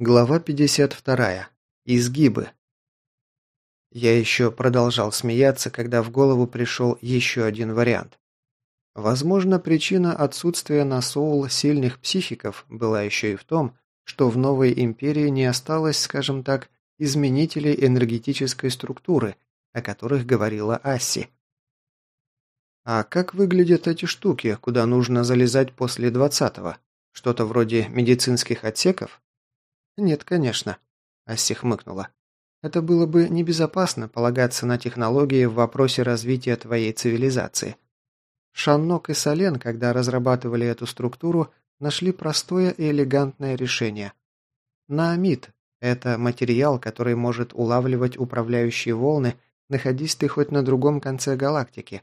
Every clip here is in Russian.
Глава 52. Изгибы. Я еще продолжал смеяться, когда в голову пришел еще один вариант. Возможно, причина отсутствия на Соул сильных психиков была еще и в том, что в новой империи не осталось, скажем так, изменителей энергетической структуры, о которых говорила Асси. А как выглядят эти штуки, куда нужно залезать после двадцатого? Что-то вроде медицинских отсеков? «Нет, конечно», – Асси хмыкнула. «Это было бы небезопасно полагаться на технологии в вопросе развития твоей цивилизации. Шаннок и Солен, когда разрабатывали эту структуру, нашли простое и элегантное решение. Наамид – это материал, который может улавливать управляющие волны, находясь ты хоть на другом конце галактики.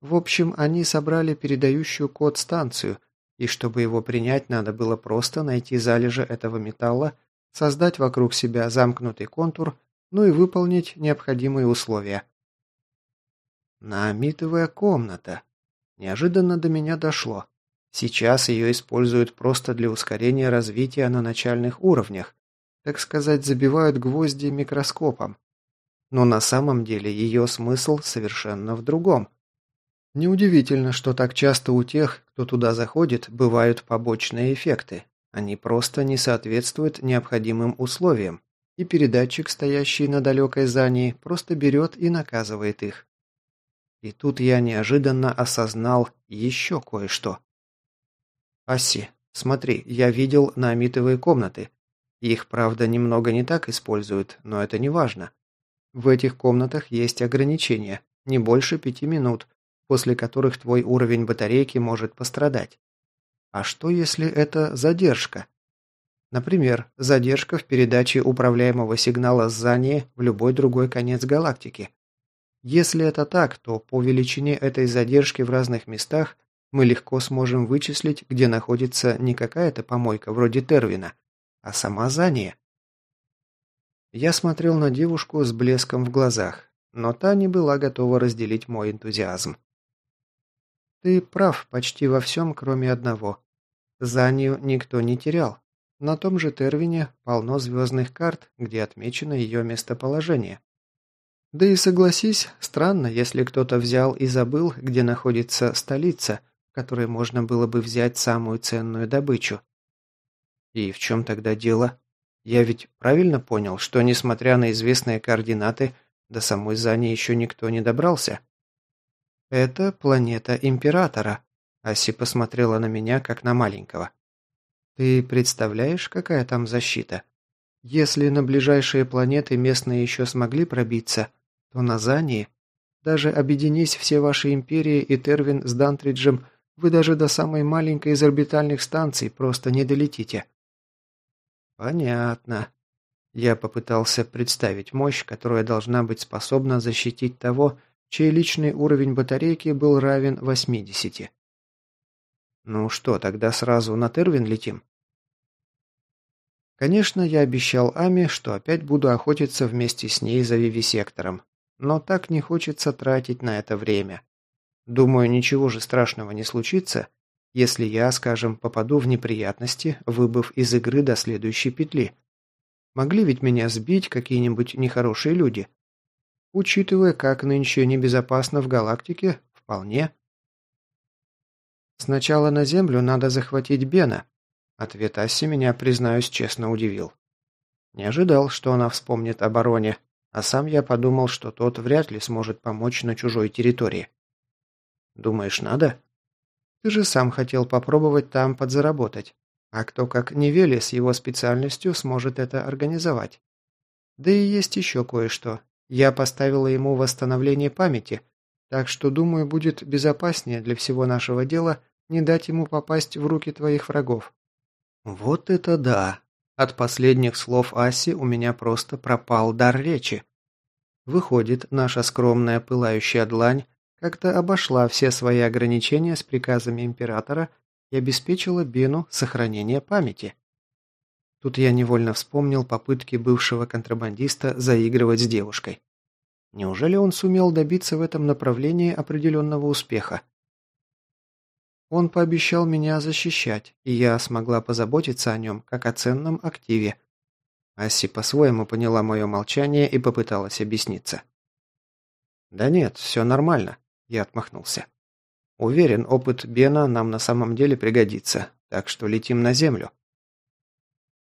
В общем, они собрали передающую код станцию – и чтобы его принять, надо было просто найти залежи этого металла, создать вокруг себя замкнутый контур, ну и выполнить необходимые условия. Наамитовая комната. Неожиданно до меня дошло. Сейчас ее используют просто для ускорения развития на начальных уровнях, так сказать, забивают гвозди микроскопом. Но на самом деле ее смысл совершенно в другом – Неудивительно, что так часто у тех, кто туда заходит, бывают побочные эффекты. Они просто не соответствуют необходимым условиям, и передатчик, стоящий на далекой Зании, просто берет и наказывает их. И тут я неожиданно осознал еще кое-что. «Аси, смотри, я видел наамитовые комнаты. Их, правда, немного не так используют, но это не важно. В этих комнатах есть ограничения, не больше пяти минут, после которых твой уровень батарейки может пострадать. А что, если это задержка? Например, задержка в передаче управляемого сигнала с Зании в любой другой конец галактики. Если это так, то по величине этой задержки в разных местах мы легко сможем вычислить, где находится не какая-то помойка вроде Тервина, а сама Зания. Я смотрел на девушку с блеском в глазах, но та не была готова разделить мой энтузиазм. Ты прав почти во всем, кроме одного. Занию никто не терял. На том же Тервине полно звездных карт, где отмечено ее местоположение. Да и согласись, странно, если кто-то взял и забыл, где находится столица, которой можно было бы взять самую ценную добычу. И в чем тогда дело? Я ведь правильно понял, что, несмотря на известные координаты, до самой Зани еще никто не добрался? «Это планета Императора», – Аси посмотрела на меня, как на маленького. «Ты представляешь, какая там защита? Если на ближайшие планеты местные еще смогли пробиться, то на Зании, даже объединись все ваши империи и Тервин с Дантриджем, вы даже до самой маленькой из орбитальных станций просто не долетите». «Понятно», я попытался представить мощь, которая должна быть способна защитить того, чей личный уровень батарейки был равен 80. Ну что, тогда сразу на Тервин летим? Конечно, я обещал Ами, что опять буду охотиться вместе с ней за вивисектором, но так не хочется тратить на это время. Думаю, ничего же страшного не случится, если я, скажем, попаду в неприятности, выбыв из игры до следующей петли. Могли ведь меня сбить какие-нибудь нехорошие люди. Учитывая, как нынче небезопасно в галактике, вполне. Сначала на Землю надо захватить Бена. Ответ Асси меня, признаюсь, честно удивил. Не ожидал, что она вспомнит о бароне, а сам я подумал, что тот вряд ли сможет помочь на чужой территории. Думаешь, надо? Ты же сам хотел попробовать там подзаработать. А кто, как Невели с его специальностью, сможет это организовать? Да и есть еще кое-что. Я поставила ему восстановление памяти, так что, думаю, будет безопаснее для всего нашего дела не дать ему попасть в руки твоих врагов». «Вот это да!» От последних слов Аси у меня просто пропал дар речи. Выходит, наша скромная пылающая длань как-то обошла все свои ограничения с приказами императора и обеспечила Бену сохранение памяти. Тут я невольно вспомнил попытки бывшего контрабандиста заигрывать с девушкой. Неужели он сумел добиться в этом направлении определенного успеха? Он пообещал меня защищать, и я смогла позаботиться о нем как о ценном активе, Асси по-своему поняла мое молчание и попыталась объясниться. «Да нет, все нормально», – я отмахнулся. «Уверен, опыт Бена нам на самом деле пригодится, так что летим на Землю».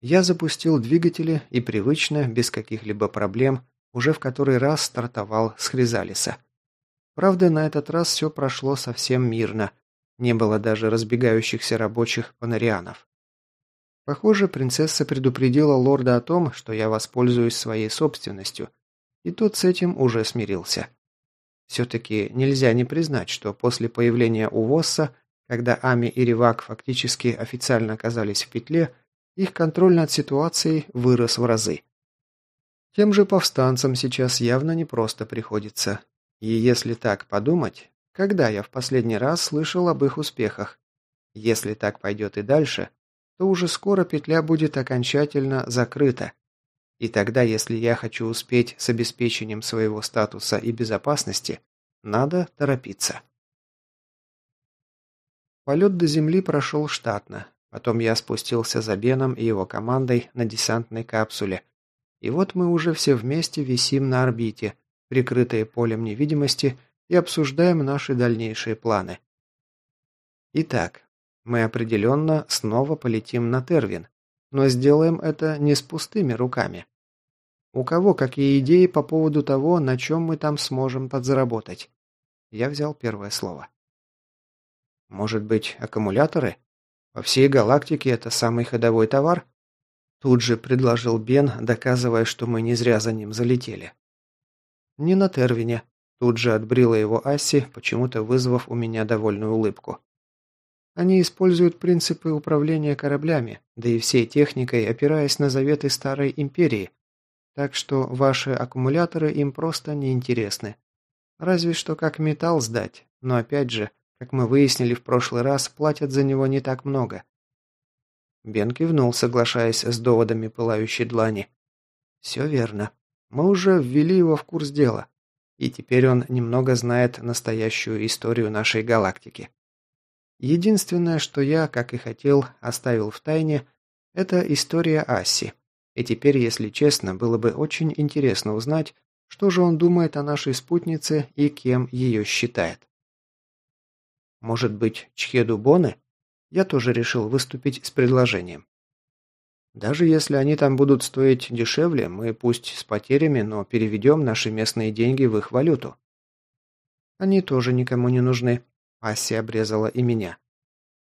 Я запустил двигатели и привычно, без каких-либо проблем, уже в который раз стартовал с Хризалиса. Правда, на этот раз все прошло совсем мирно, не было даже разбегающихся рабочих панарианов. Похоже, принцесса предупредила лорда о том, что я воспользуюсь своей собственностью, и тот с этим уже смирился. Все-таки нельзя не признать, что после появления у Восса, когда Ами и Ривак фактически официально оказались в петле, их контроль над ситуацией вырос в разы. Тем же повстанцам сейчас явно не просто приходится. И если так подумать, когда я в последний раз слышал об их успехах? Если так пойдет и дальше, то уже скоро петля будет окончательно закрыта, и тогда, если я хочу успеть с обеспечением своего статуса и безопасности, надо торопиться. Полет до Земли прошел штатно. Потом я спустился за Беном и его командой на десантной капсуле. И вот мы уже все вместе висим на орбите, прикрытые полем невидимости, и обсуждаем наши дальнейшие планы. Итак, мы определенно снова полетим на Тервин, но сделаем это не с пустыми руками. У кого какие идеи по поводу того, на чем мы там сможем подзаработать? Я взял первое слово. Может быть, аккумуляторы? Во всей галактике это самый ходовой товар? Тут же предложил Бен, доказывая, что мы не зря за ним залетели. Не на Тервине. Тут же отбрила его Асси, почему-то вызвав у меня довольную улыбку. Они используют принципы управления кораблями, да и всей техникой, опираясь на заветы Старой Империи. Так что ваши аккумуляторы им просто не интересны. Разве что как металл сдать, но опять же, как мы выяснили в прошлый раз, платят за него не так много. Бен кивнул, соглашаясь с доводами пылающей длани. «Все верно. Мы уже ввели его в курс дела, и теперь он немного знает настоящую историю нашей галактики. Единственное, что я, как и хотел, оставил в тайне, это история Асси. И теперь, если честно, было бы очень интересно узнать, что же он думает о нашей спутнице и кем ее считает. Может быть, Чхеду Боны? Я тоже решил выступить с предложением. Даже если они там будут стоить дешевле, мы пусть с потерями, но переведем наши местные деньги в их валюту. Они тоже никому не нужны. Ася обрезала и меня.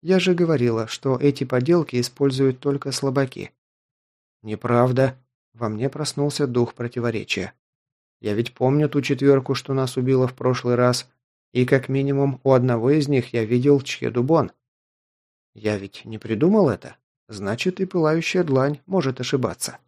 Я же говорила, что эти поделки используют только слабаки. Неправда. Во мне проснулся дух противоречия. Я ведь помню ту четверку, что нас убило в прошлый раз, и как минимум у одного из них я видел Чхедубон. Я ведь не придумал это. Значит, и пылающая длань может ошибаться.